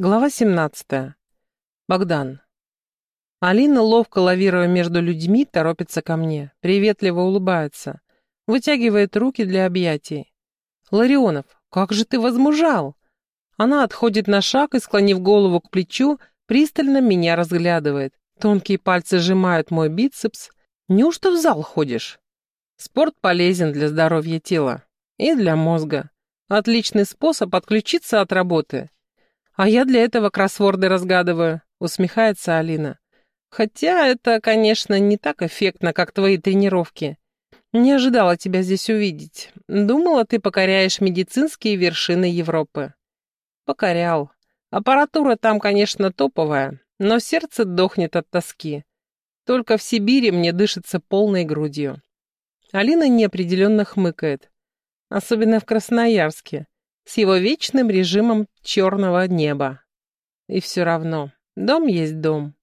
Глава 17. Богдан. Алина, ловко лавируя между людьми, торопится ко мне, приветливо улыбается, вытягивает руки для объятий. «Ларионов, как же ты возмужал!» Она отходит на шаг и, склонив голову к плечу, пристально меня разглядывает. Тонкие пальцы сжимают мой бицепс. «Неужто в зал ходишь?» Спорт полезен для здоровья тела и для мозга. Отличный способ отключиться от работы «А я для этого кроссворды разгадываю», — усмехается Алина. «Хотя это, конечно, не так эффектно, как твои тренировки. Не ожидала тебя здесь увидеть. Думала, ты покоряешь медицинские вершины Европы». «Покорял. Аппаратура там, конечно, топовая, но сердце дохнет от тоски. Только в Сибири мне дышится полной грудью». Алина неопределенно хмыкает. Особенно в Красноярске с его вечным режимом черного неба. И все равно, дом есть дом.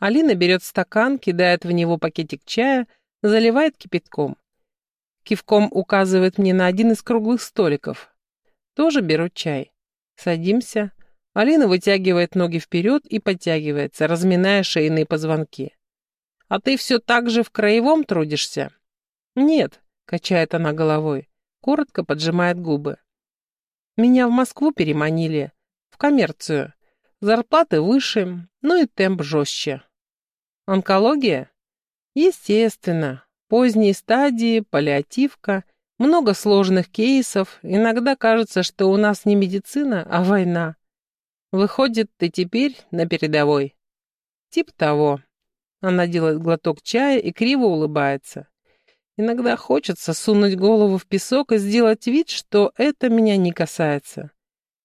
Алина берет стакан, кидает в него пакетик чая, заливает кипятком. Кивком указывает мне на один из круглых столиков. Тоже беру чай. Садимся. Алина вытягивает ноги вперед и подтягивается, разминая шейные позвонки. «А ты все так же в краевом трудишься?» «Нет», — качает она головой, коротко поджимает губы. Меня в Москву переманили, в коммерцию. Зарплаты выше, ну и темп жестче. Онкология? Естественно. Поздние стадии, паллиативка, много сложных кейсов. Иногда кажется, что у нас не медицина, а война. Выходит, ты теперь на передовой. Тип того. Она делает глоток чая и криво улыбается. Иногда хочется сунуть голову в песок и сделать вид, что это меня не касается.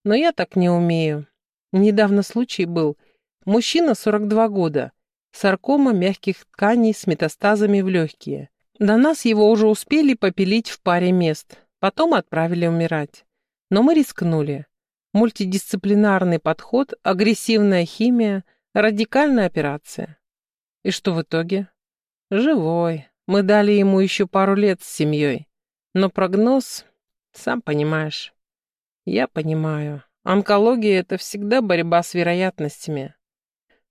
Но я так не умею. Недавно случай был. Мужчина 42 года. Саркома мягких тканей с метастазами в легкие. До нас его уже успели попилить в паре мест. Потом отправили умирать. Но мы рискнули. Мультидисциплинарный подход, агрессивная химия, радикальная операция. И что в итоге? Живой, мы дали ему еще пару лет с семьей. Но прогноз, сам понимаешь. Я понимаю. Онкология — это всегда борьба с вероятностями.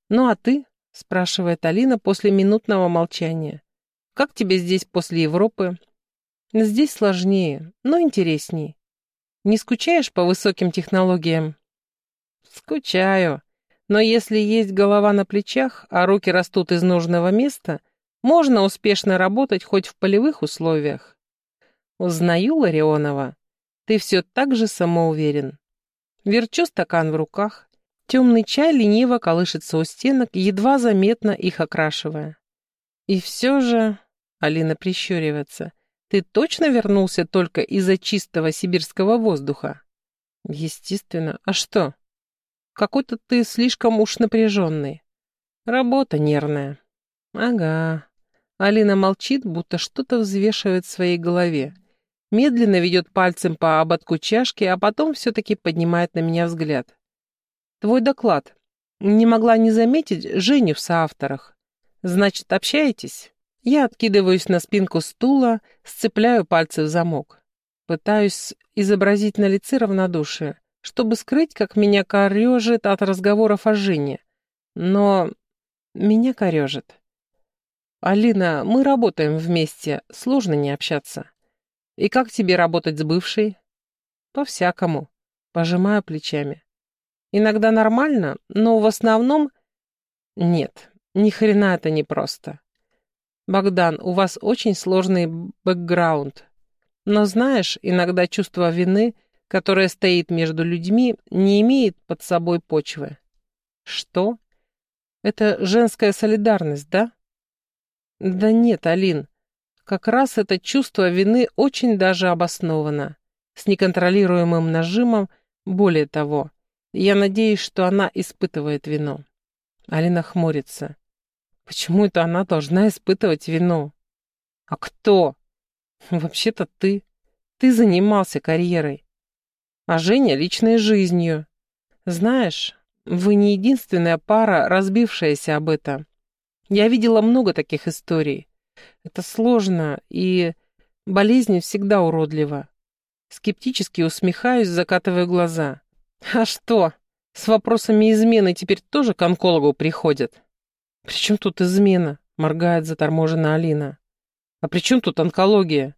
«Ну а ты?» — спрашивает Алина после минутного молчания. «Как тебе здесь после Европы?» «Здесь сложнее, но интересней. Не скучаешь по высоким технологиям?» «Скучаю. Но если есть голова на плечах, а руки растут из нужного места, можно успешно работать хоть в полевых условиях. Узнаю Ларионова. Ты все так же самоуверен. Верчу стакан в руках. Темный чай лениво колышется у стенок, едва заметно их окрашивая. И все же... Алина прищуривается. Ты точно вернулся только из-за чистого сибирского воздуха? Естественно. А что? Какой-то ты слишком уж напряженный. Работа нервная. Ага. Алина молчит, будто что-то взвешивает в своей голове. Медленно ведет пальцем по ободку чашки, а потом все-таки поднимает на меня взгляд. «Твой доклад. Не могла не заметить Женю в соавторах. Значит, общаетесь?» Я откидываюсь на спинку стула, сцепляю пальцы в замок. Пытаюсь изобразить на лице равнодушие, чтобы скрыть, как меня корежит от разговоров о Жене. Но меня корежит. «Алина, мы работаем вместе, сложно не общаться. И как тебе работать с бывшей?» «По-всякому», — пожимаю плечами. «Иногда нормально, но в основном...» «Нет, ни хрена это не просто. Богдан, у вас очень сложный бэкграунд. Но знаешь, иногда чувство вины, которое стоит между людьми, не имеет под собой почвы». «Что? Это женская солидарность, да?» Да нет, Алин. Как раз это чувство вины очень даже обосновано. С неконтролируемым нажимом, более того. Я надеюсь, что она испытывает вину. Алина хмурится. Почему это она должна испытывать вину? А кто? Вообще-то ты. Ты занимался карьерой. А Женя личной жизнью. Знаешь, вы не единственная пара, разбившаяся об этом. Я видела много таких историй. Это сложно, и болезнь всегда уродлива. Скептически усмехаюсь, закатывая глаза. А что? С вопросами измены теперь тоже к онкологу приходят. «При чем тут измена?» — моргает заторможена Алина. «А при чем тут онкология?»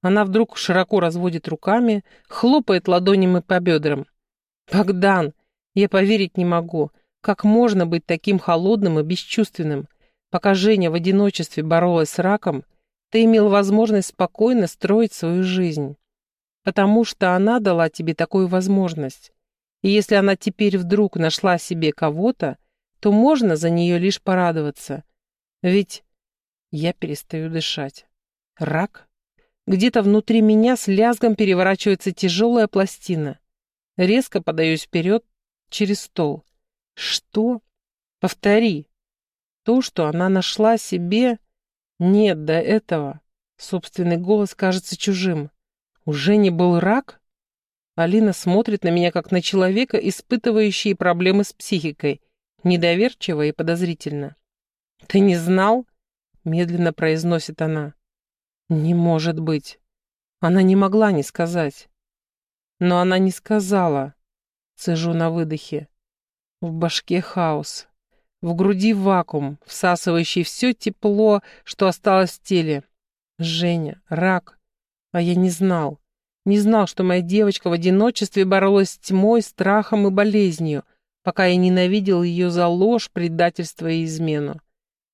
Она вдруг широко разводит руками, хлопает ладонями по бедрам. «Богдан, я поверить не могу. Как можно быть таким холодным и бесчувственным? Пока Женя в одиночестве боролась с раком, ты имел возможность спокойно строить свою жизнь. Потому что она дала тебе такую возможность. И если она теперь вдруг нашла себе кого-то, то можно за нее лишь порадоваться. Ведь я перестаю дышать. Рак? Где-то внутри меня с лязгом переворачивается тяжелая пластина. Резко подаюсь вперед через стол. Что? Повтори. То, что она нашла себе... Нет до этого. Собственный голос кажется чужим. Уже не был рак? Алина смотрит на меня, как на человека, испытывающий проблемы с психикой, недоверчиво и подозрительно. «Ты не знал?» — медленно произносит она. «Не может быть». Она не могла не сказать. Но она не сказала. Цежу на выдохе. В башке хаос. В груди вакуум, всасывающий все тепло, что осталось в теле. Женя, рак. А я не знал. Не знал, что моя девочка в одиночестве боролась с тьмой, страхом и болезнью, пока я ненавидел ее за ложь, предательство и измену.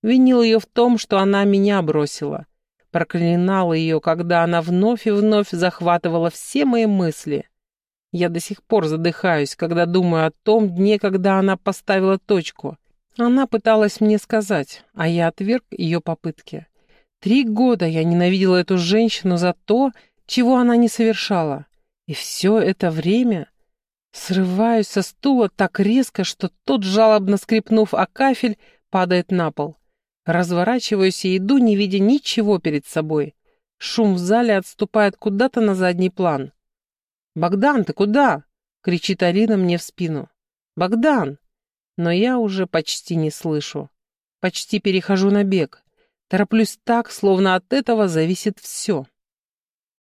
Винил ее в том, что она меня бросила. Проклинал ее, когда она вновь и вновь захватывала все мои мысли. Я до сих пор задыхаюсь, когда думаю о том дне, когда она поставила точку. Она пыталась мне сказать, а я отверг ее попытки. Три года я ненавидела эту женщину за то, чего она не совершала. И все это время срываюсь со стула так резко, что тот, жалобно скрипнув о кафель, падает на пол. Разворачиваюсь и иду, не видя ничего перед собой. Шум в зале отступает куда-то на задний план. «Богдан, ты куда?» — кричит Алина мне в спину. «Богдан!» Но я уже почти не слышу. Почти перехожу на бег. Тороплюсь так, словно от этого зависит все.